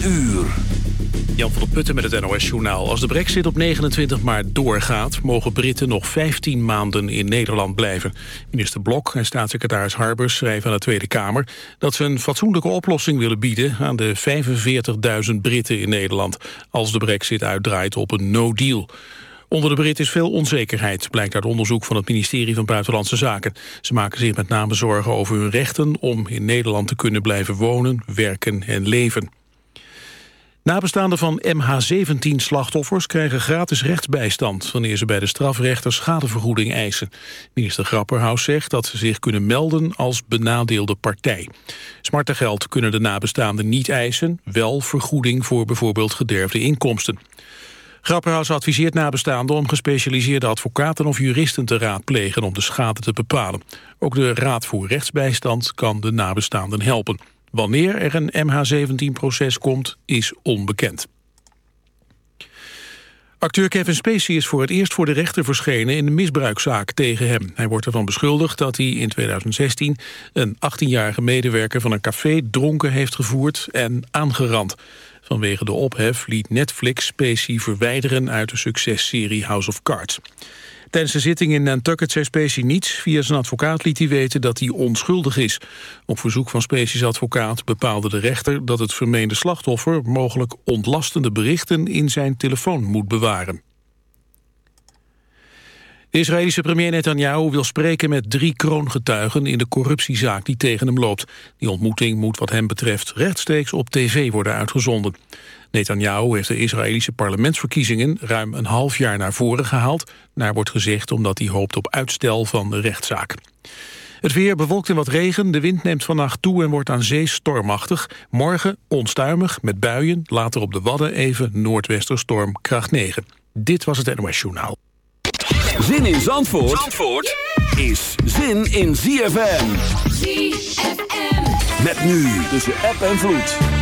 uur. Jan van der Putten met het NOS-journaal. Als de brexit op 29 maart doorgaat... mogen Britten nog 15 maanden in Nederland blijven. Minister Blok en staatssecretaris Harbers schrijven aan de Tweede Kamer... dat ze een fatsoenlijke oplossing willen bieden... aan de 45.000 Britten in Nederland... als de brexit uitdraait op een no-deal. Onder de Britten is veel onzekerheid, blijkt uit onderzoek van het ministerie van Buitenlandse Zaken. Ze maken zich met name zorgen over hun rechten om in Nederland te kunnen blijven wonen, werken en leven. Nabestaanden van MH17-slachtoffers krijgen gratis rechtsbijstand... wanneer ze bij de strafrechter schadevergoeding eisen. Minister Grapperhaus zegt dat ze zich kunnen melden als benadeelde partij. Smartengeld kunnen de nabestaanden niet eisen... wel vergoeding voor bijvoorbeeld gederfde inkomsten. Grapperhaus adviseert nabestaanden om gespecialiseerde advocaten of juristen te raadplegen om de schade te bepalen. Ook de Raad voor Rechtsbijstand kan de nabestaanden helpen. Wanneer er een MH17-proces komt, is onbekend. Acteur Kevin Spacey is voor het eerst voor de rechter verschenen in de misbruikzaak tegen hem. Hij wordt ervan beschuldigd dat hij in 2016 een 18-jarige medewerker van een café dronken heeft gevoerd en aangerand. Vanwege de ophef liet Netflix Spacey verwijderen uit de successerie House of Cards. Tijdens de zitting in Nantucket zei Spacey niets. Via zijn advocaat liet hij weten dat hij onschuldig is. Op verzoek van Spacey's advocaat bepaalde de rechter... dat het vermeende slachtoffer mogelijk ontlastende berichten in zijn telefoon moet bewaren. De Israëlische premier Netanyahu wil spreken met drie kroongetuigen in de corruptiezaak die tegen hem loopt. Die ontmoeting moet wat hem betreft rechtstreeks op tv worden uitgezonden. Netanyahu heeft de Israëlische parlementsverkiezingen ruim een half jaar naar voren gehaald. Naar wordt gezegd omdat hij hoopt op uitstel van de rechtszaak. Het weer bewolkt en wat regen. De wind neemt vannacht toe en wordt aan zee stormachtig. Morgen onstuimig met buien. Later op de Wadden even noordwesterstorm kracht 9. Dit was het NOS Journaal. Zin in Zandvoort, Zandvoort is zin in ZFM. ZFM. Met nu tussen app en vloed.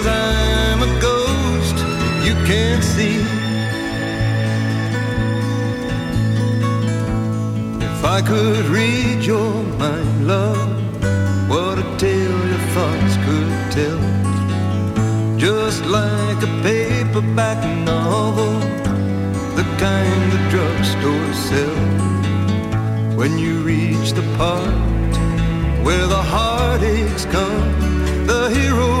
can't see. If I could read your mind, love, what a tale your thoughts could tell just like a paperback novel, the kind the drugstore sell. When you reach the part where the heartaches come, the hero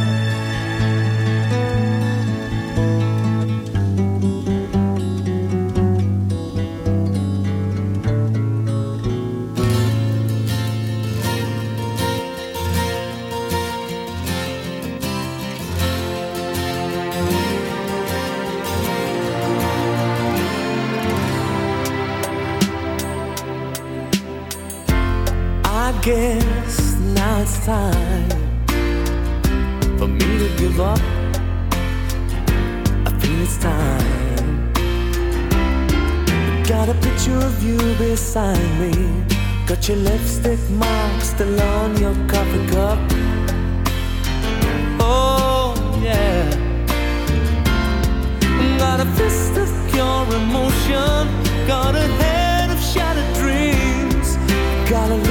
Guess now it's time for me to give up. I feel it's time. Got a picture of you beside me. Got your lipstick mark still on your coffee cup. Oh, yeah. Got a fist of pure emotion. Got a head of shattered dreams. Leave it,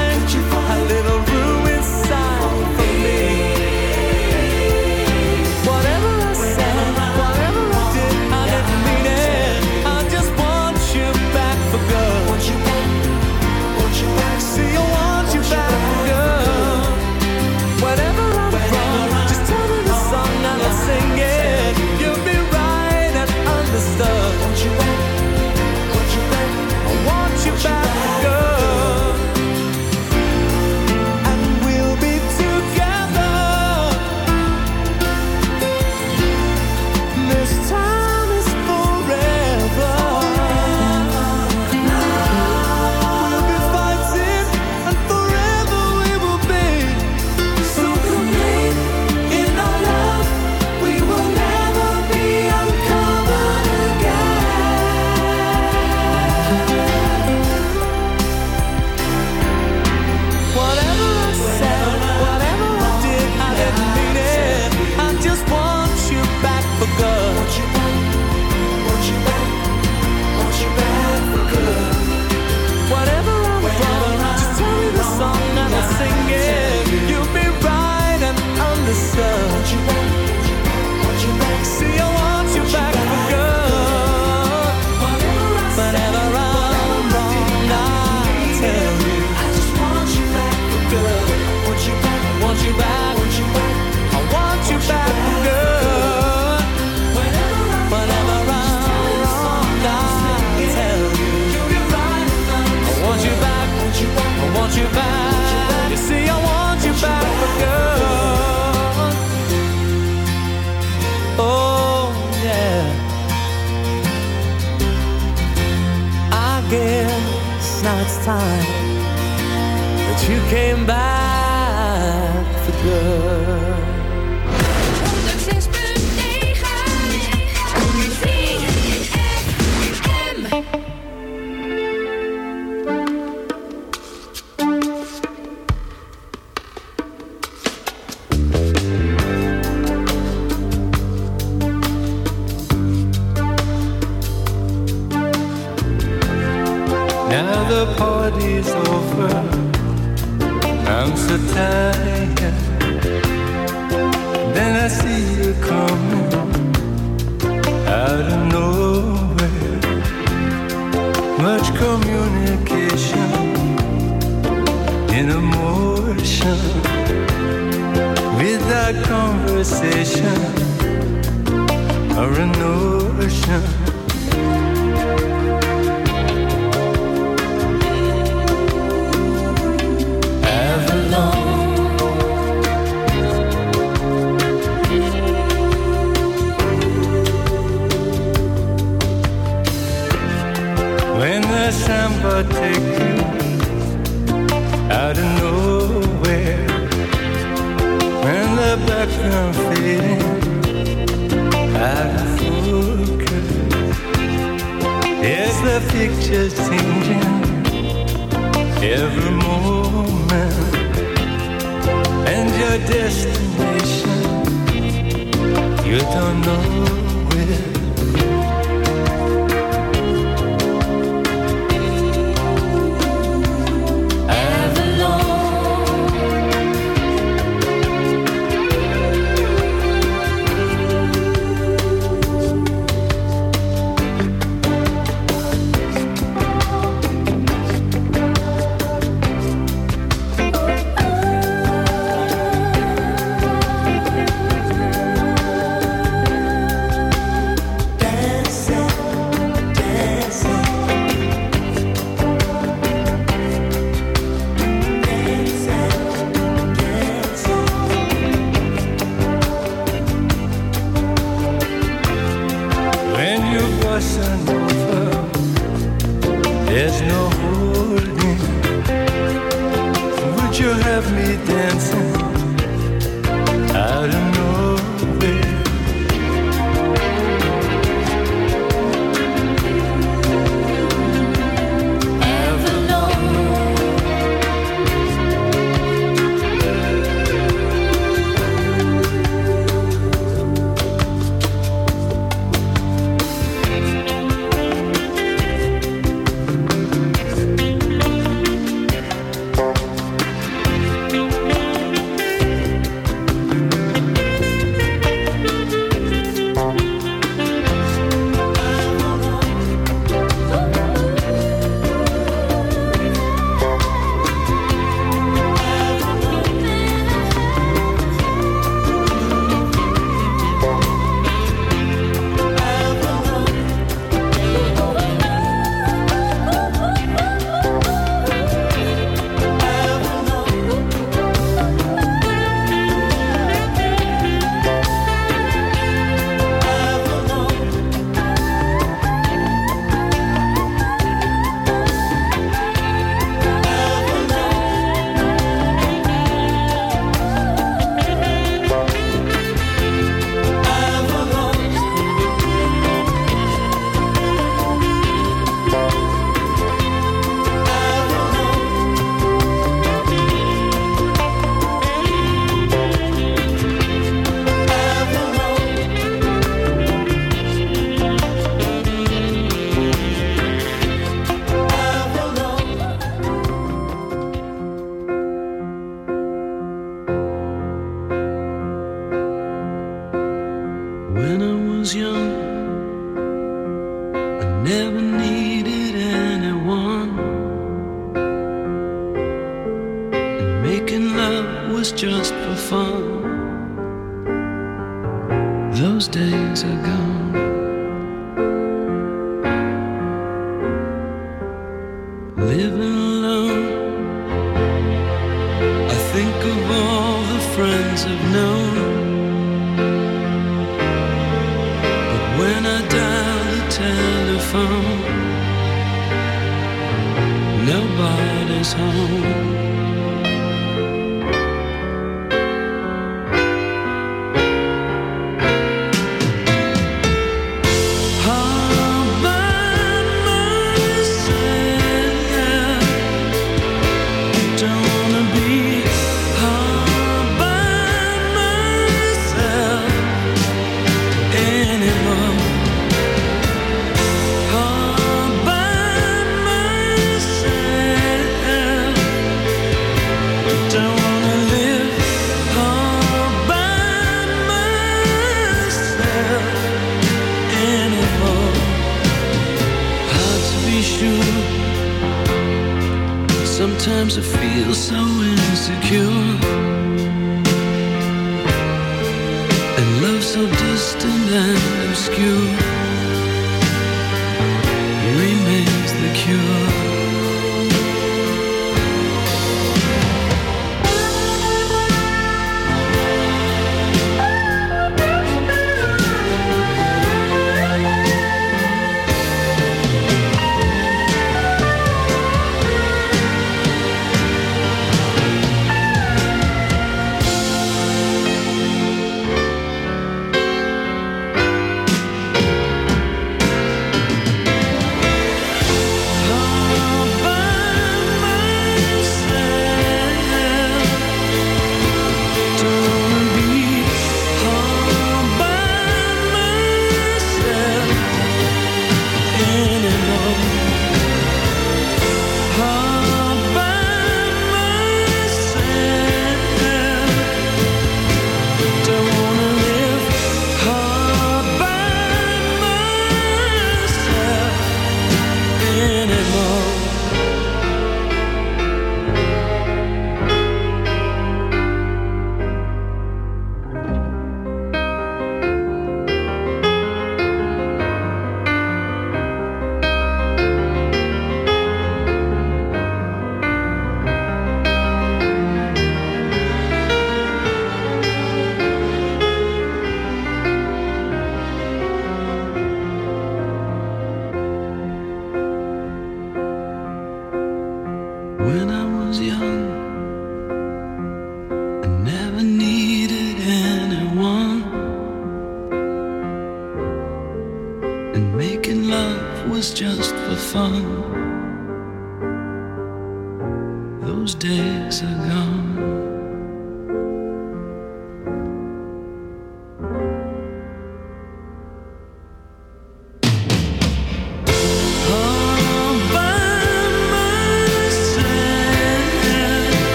The picture changing every moment, and your destination you don't know.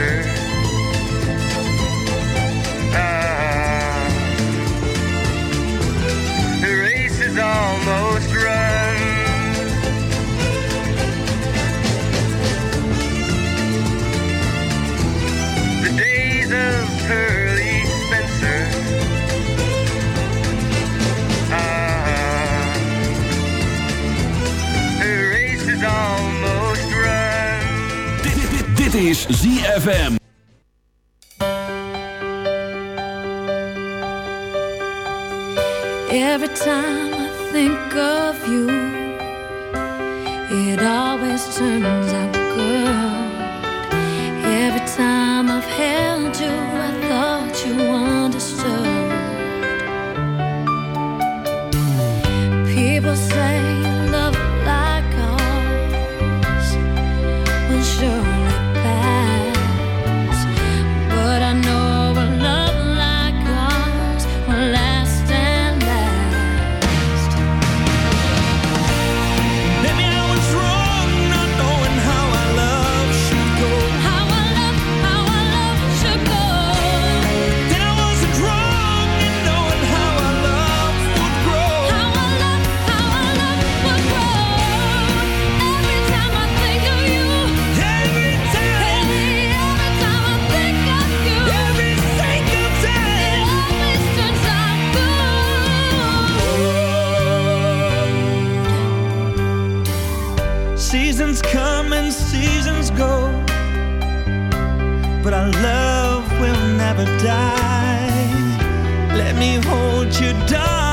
yeah. Dit is ZFM. Every time I think of you, it always turns out. but our love will never die. Let me hold you, darling.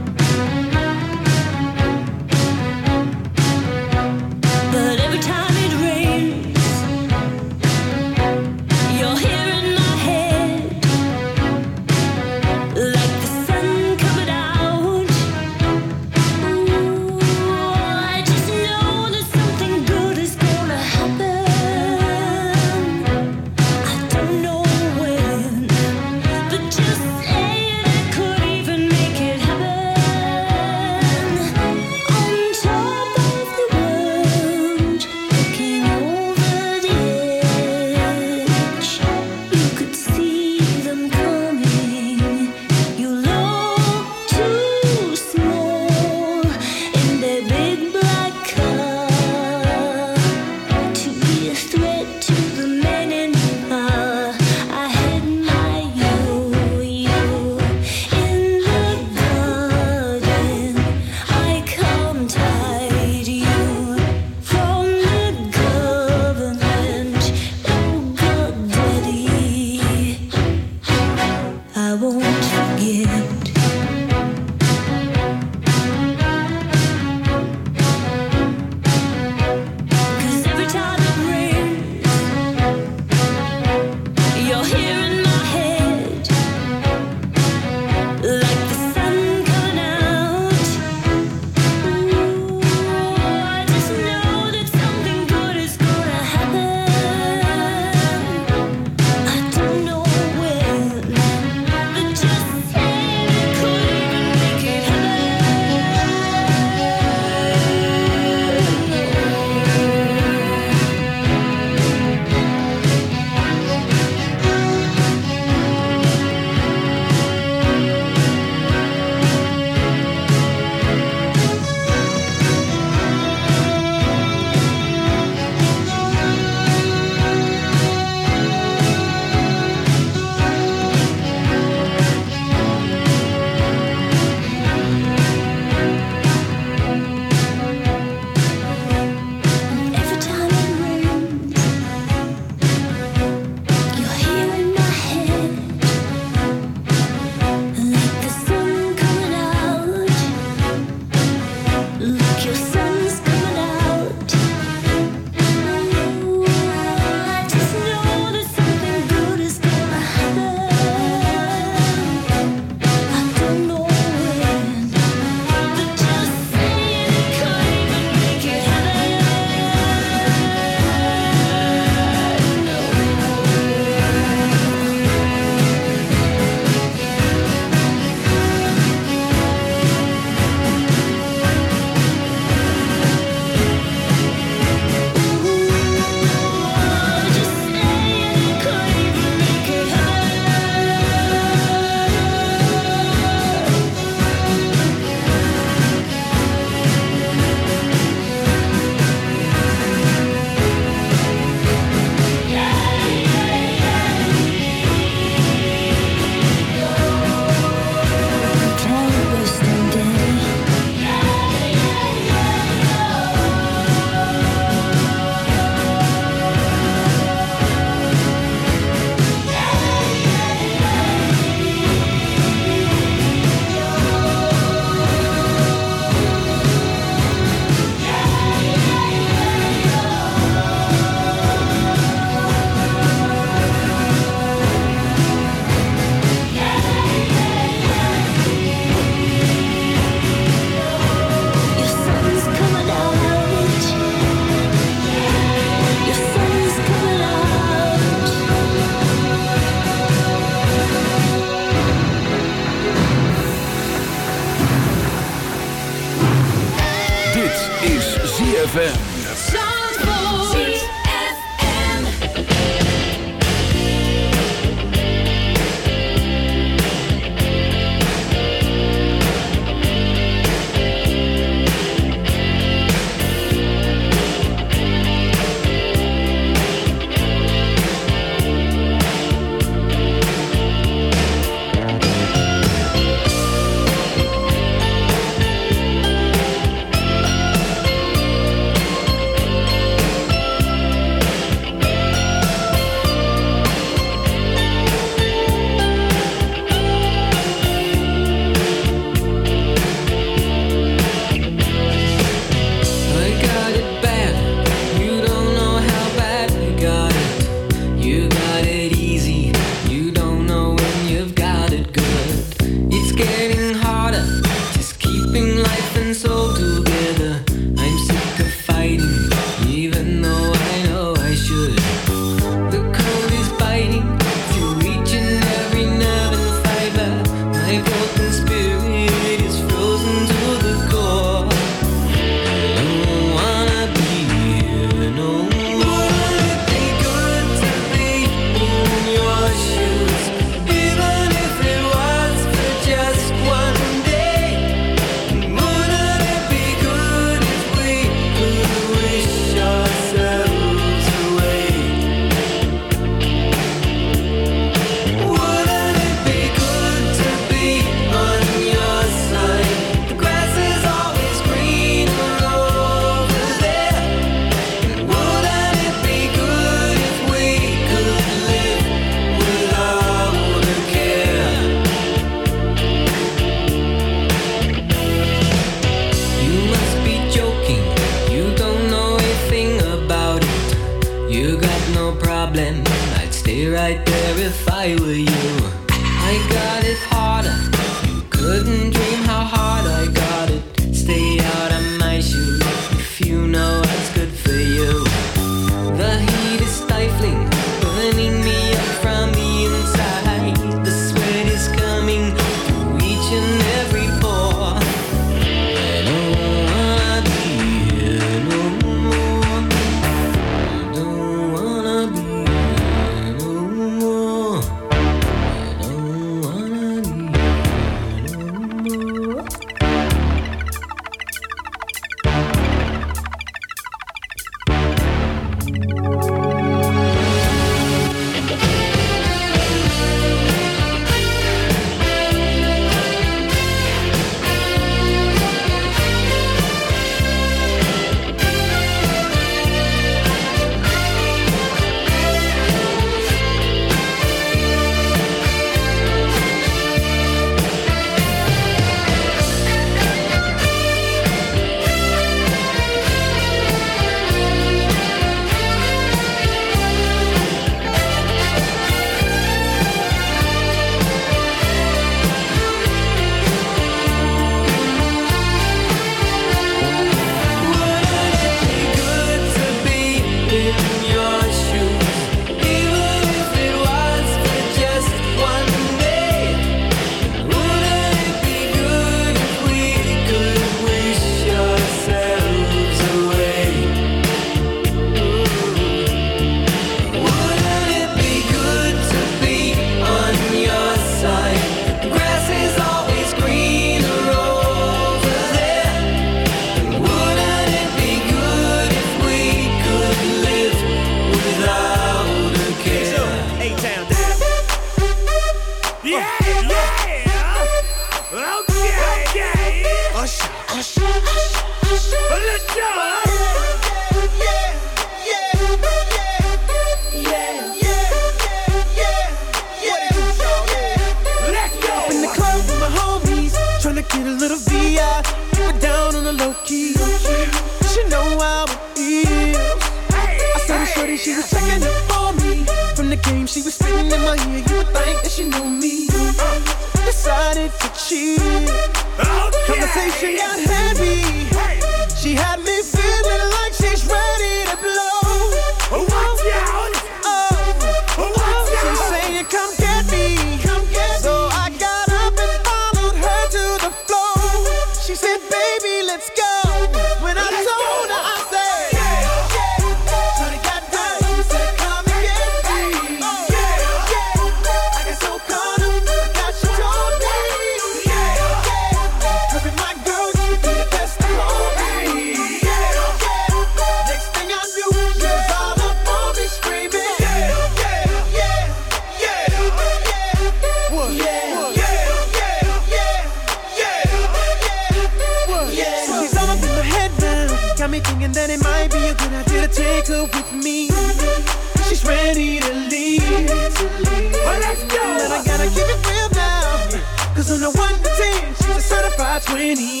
plenty.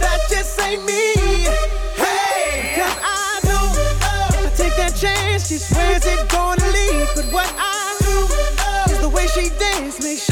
That just ain't me. Hey, cause I know oh, I take that chance. She swears it's gonna leave, but what I do oh, is the way she dance makes.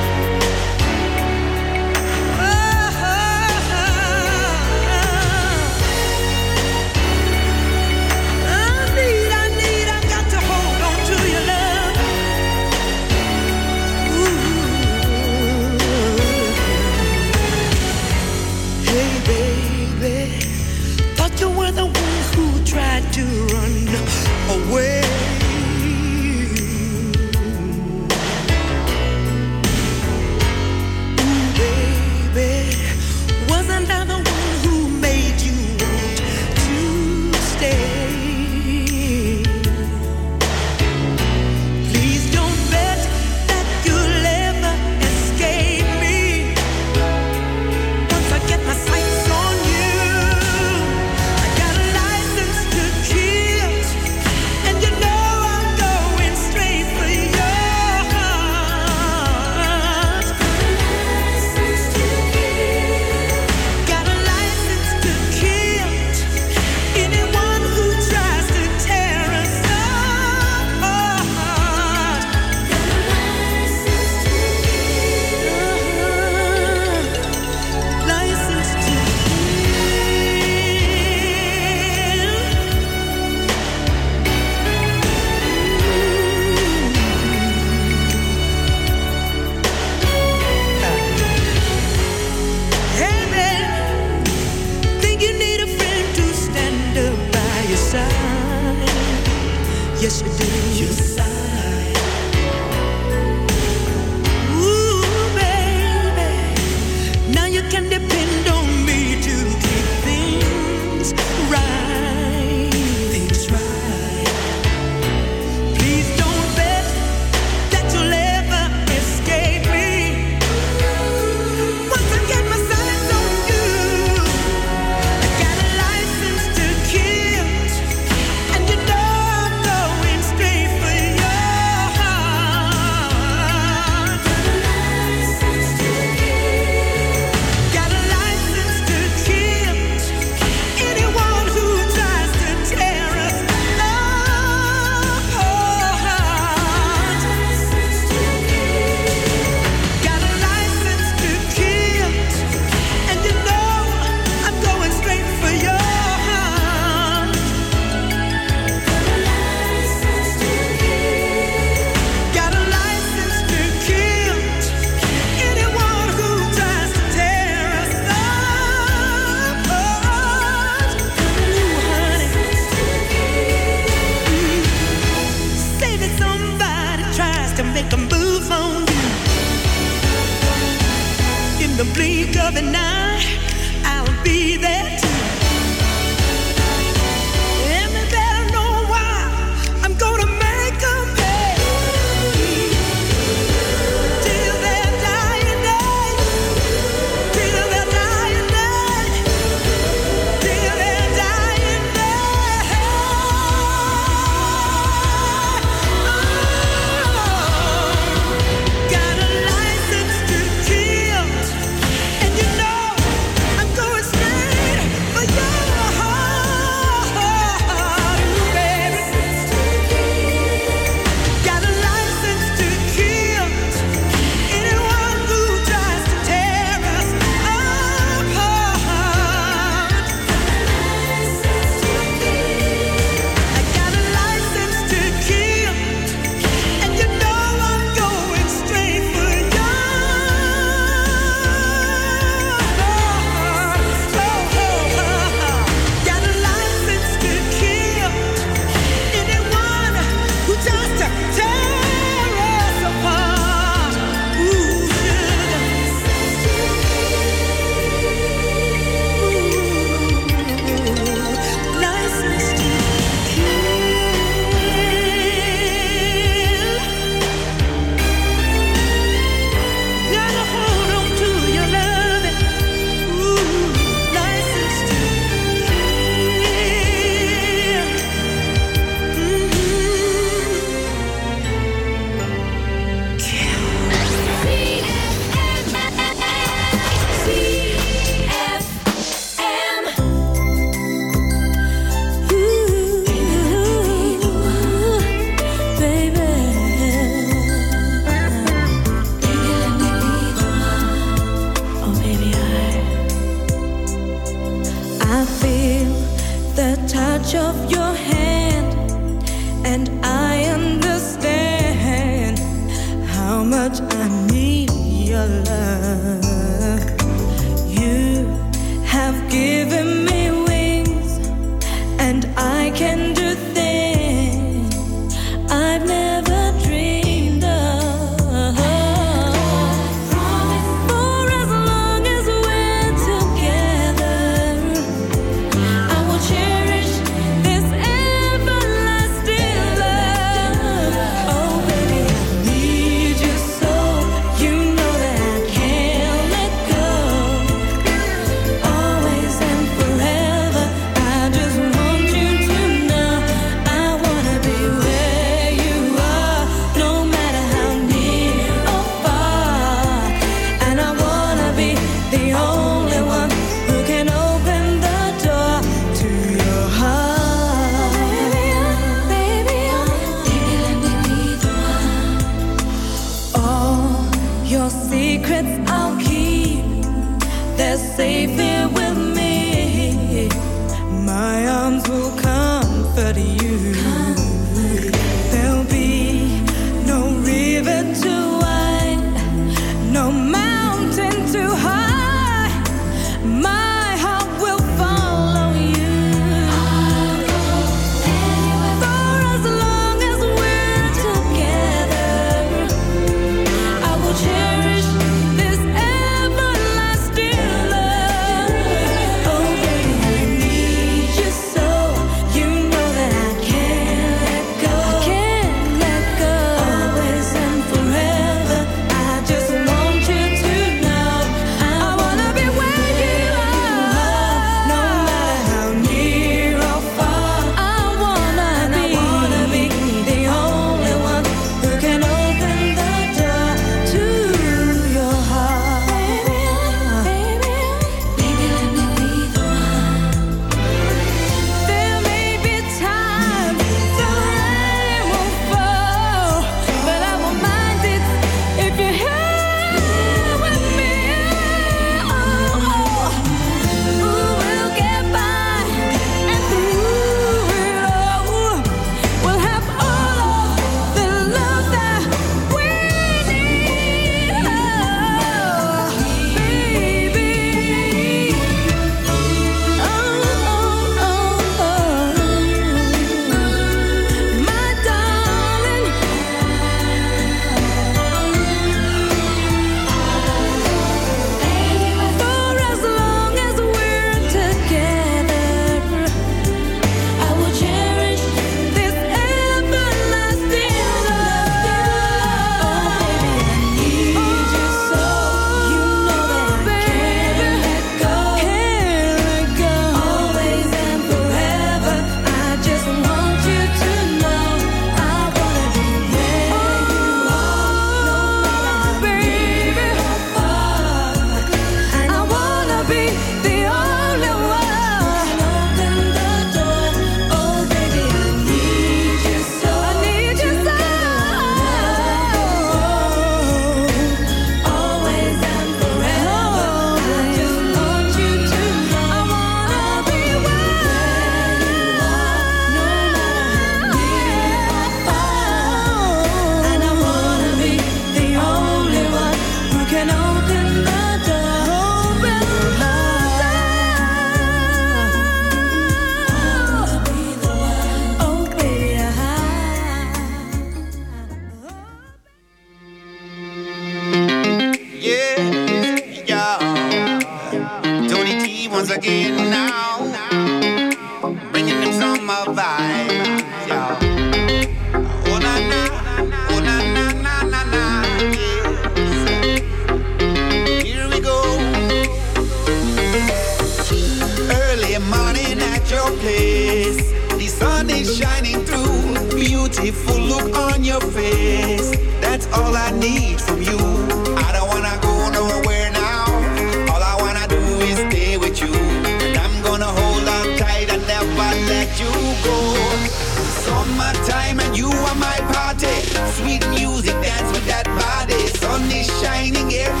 You are my party. Sweet music, dance with that body. Sun is shining here.